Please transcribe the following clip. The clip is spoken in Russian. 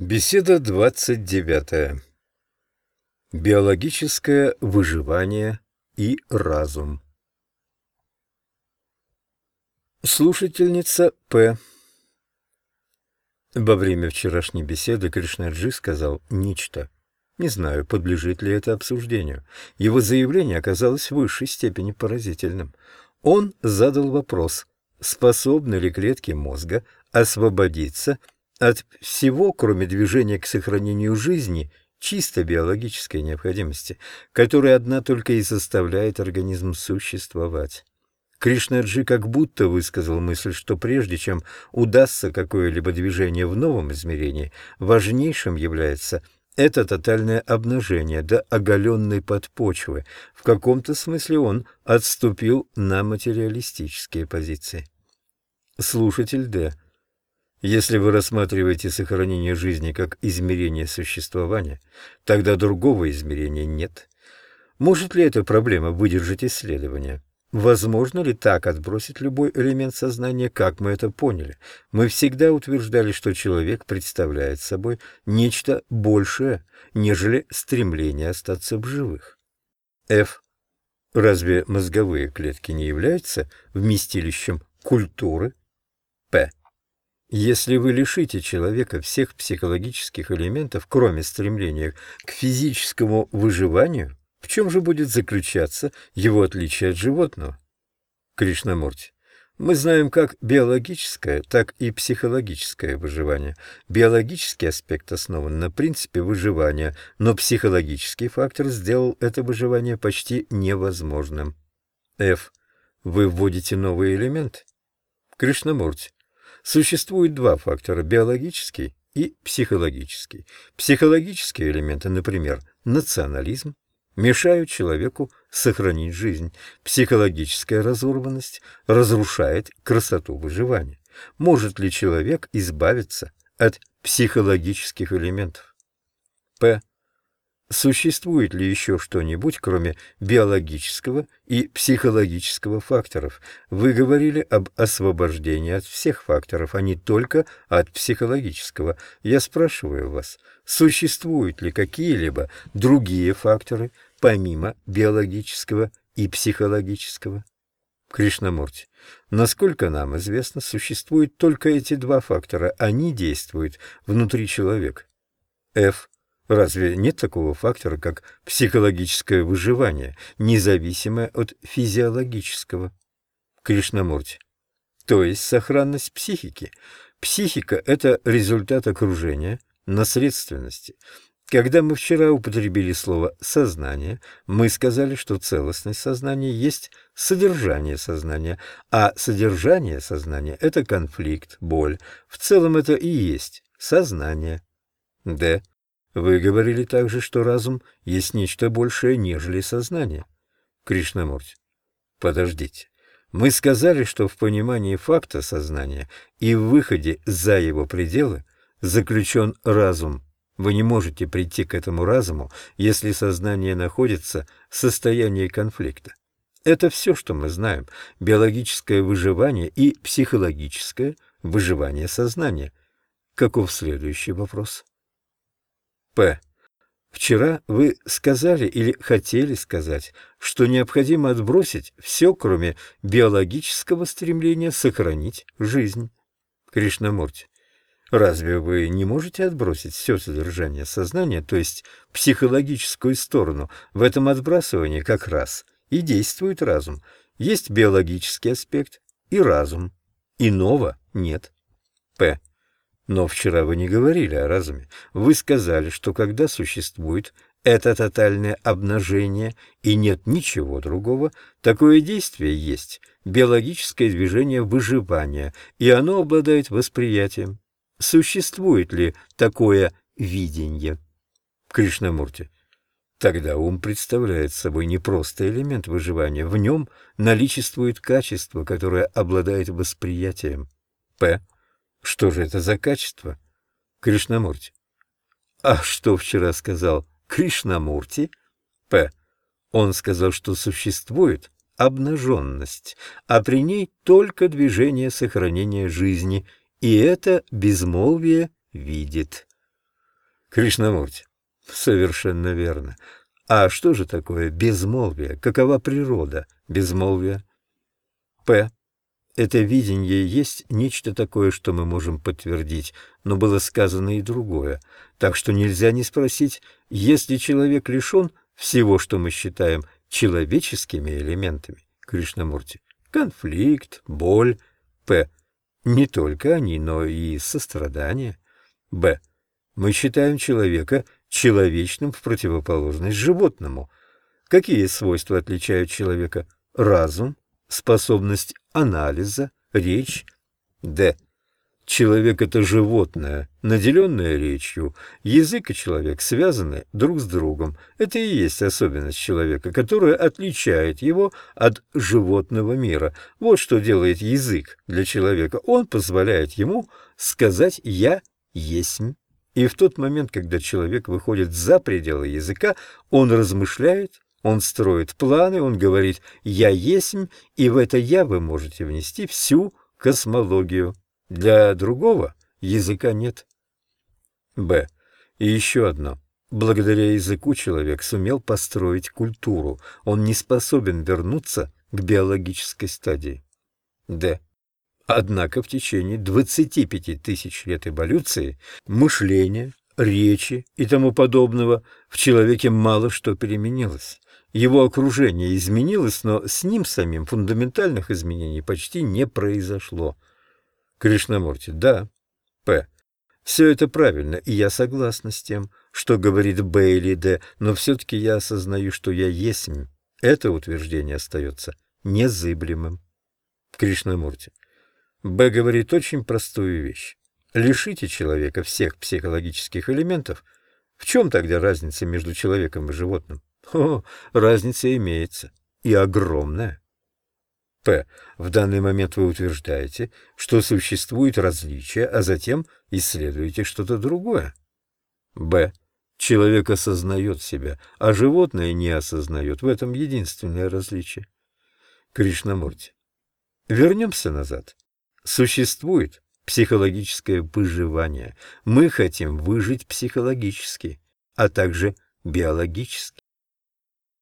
Беседа двадцать девятая. Биологическое выживание и разум. Слушательница П. Во время вчерашней беседы Кришнаджи сказал нечто. Не знаю, подлежит ли это обсуждению. Его заявление оказалось в высшей степени поразительным. Он задал вопрос, способны ли клетки мозга освободиться от всего, кроме движения к сохранению жизни, чисто биологической необходимости, которая одна только и заставляет организм существовать. Кришнаджи как будто высказал мысль, что прежде чем удастся какое-либо движение в новом измерении, важнейшим является это тотальное обнажение до оголенной подпочвы. В каком-то смысле он отступил на материалистические позиции. Слушатель Д. Если вы рассматриваете сохранение жизни как измерение существования, тогда другого измерения нет. Может ли эта проблема выдержать исследование? Возможно ли так отбросить любой элемент сознания, как мы это поняли? Мы всегда утверждали, что человек представляет собой нечто большее, нежели стремление остаться в живых. F. Разве мозговые клетки не являются вместилищем культуры? Если вы лишите человека всех психологических элементов, кроме стремления к физическому выживанию, в чем же будет заключаться его отличие от животного? Кришнамурти. Мы знаем как биологическое, так и психологическое выживание. Биологический аспект основан на принципе выживания, но психологический фактор сделал это выживание почти невозможным. F. Вы вводите новый элемент? Кришнамурти. Существует два фактора – биологический и психологический. Психологические элементы, например, национализм, мешают человеку сохранить жизнь. Психологическая разорванность разрушает красоту выживания. Может ли человек избавиться от психологических элементов? П. Существует ли еще что-нибудь, кроме биологического и психологического факторов? Вы говорили об освобождении от всех факторов, а не только от психологического. Я спрашиваю вас, существуют ли какие-либо другие факторы, помимо биологического и психологического? Кришнамурти, насколько нам известно, существуют только эти два фактора. Они действуют внутри человека. Ф. Разве нет такого фактора, как психологическое выживание, независимое от физиологического? Кришнамурти. То есть сохранность психики. Психика – это результат окружения, наследственности. Когда мы вчера употребили слово «сознание», мы сказали, что целостность сознания есть содержание сознания, а содержание сознания – это конфликт, боль. В целом это и есть сознание. Д. Вы говорили также, что разум есть нечто большее, нежели сознание. Кришнамурти. Подождите. Мы сказали, что в понимании факта сознания и в выходе за его пределы заключен разум. Вы не можете прийти к этому разуму, если сознание находится в состоянии конфликта. Это все, что мы знаем. Биологическое выживание и психологическое выживание сознания. Каков следующий вопрос? Вчера вы сказали или хотели сказать, что необходимо отбросить все, кроме биологического стремления сохранить жизнь. Кришнамурти. Разве вы не можете отбросить все содержание сознания, то есть психологическую сторону? В этом отбрасывании как раз и действует разум. Есть биологический аспект и разум. Иного нет. П. Но вчера вы не говорили о разуме. Вы сказали, что когда существует это тотальное обнажение и нет ничего другого, такое действие есть биологическое движение выживания, и оно обладает восприятием. Существует ли такое видение? Кришнамурти. Тогда ум представляет собой не просто элемент выживания, в нем наличествует качество, которое обладает восприятием. П. Что же это за качество? Кришнамурти. А что вчера сказал Кришнамурти? П. Он сказал, что существует обнаженность, а при ней только движение сохранения жизни, и это безмолвие видит. Кришнамурти. Совершенно верно. А что же такое безмолвие? Какова природа безмолвия? П. Это видение есть нечто такое, что мы можем подтвердить, но было сказано и другое. Так что нельзя не спросить, если человек лишен всего, что мы считаем человеческими элементами, Кришнамурти, конфликт, боль, П. Не только они, но и сострадание. Б. Мы считаем человека человечным в противоположность животному. Какие свойства отличают человека? Разум, способность анализа, речь. Д. Человек — это животное, наделенное речью. Язык и человек связаны друг с другом. Это и есть особенность человека, которая отличает его от животного мира. Вот что делает язык для человека. Он позволяет ему сказать «я есть». И в тот момент, когда человек выходит за пределы языка, он размышляет, он строит планы, он говорит «я есть», и в это «я» вы можете внести всю космологию. Для другого языка нет. Б. И еще одно. Благодаря языку человек сумел построить культуру. Он не способен вернуться к биологической стадии. Д. Однако в течение 25 тысяч лет эволюции мышления, речи и тому подобного в человеке мало что переменилось. Его окружение изменилось, но с ним самим фундаментальных изменений почти не произошло. Кришнамурти. Да. П. Все это правильно, и я согласна с тем, что говорит Б или Д, но все-таки я осознаю, что я есть. Это утверждение остается незыблемым. Кришнамурти. Б говорит очень простую вещь. Лишите человека всех психологических элементов. В чем тогда разница между человеком и животным? О, разница имеется. И огромная. П. В данный момент вы утверждаете, что существует различие, а затем исследуете что-то другое. Б. Человек осознает себя, а животное не осознает. В этом единственное различие. Кришнамурти. Вернемся назад. Существует психологическое выживание. Мы хотим выжить психологически, а также биологически.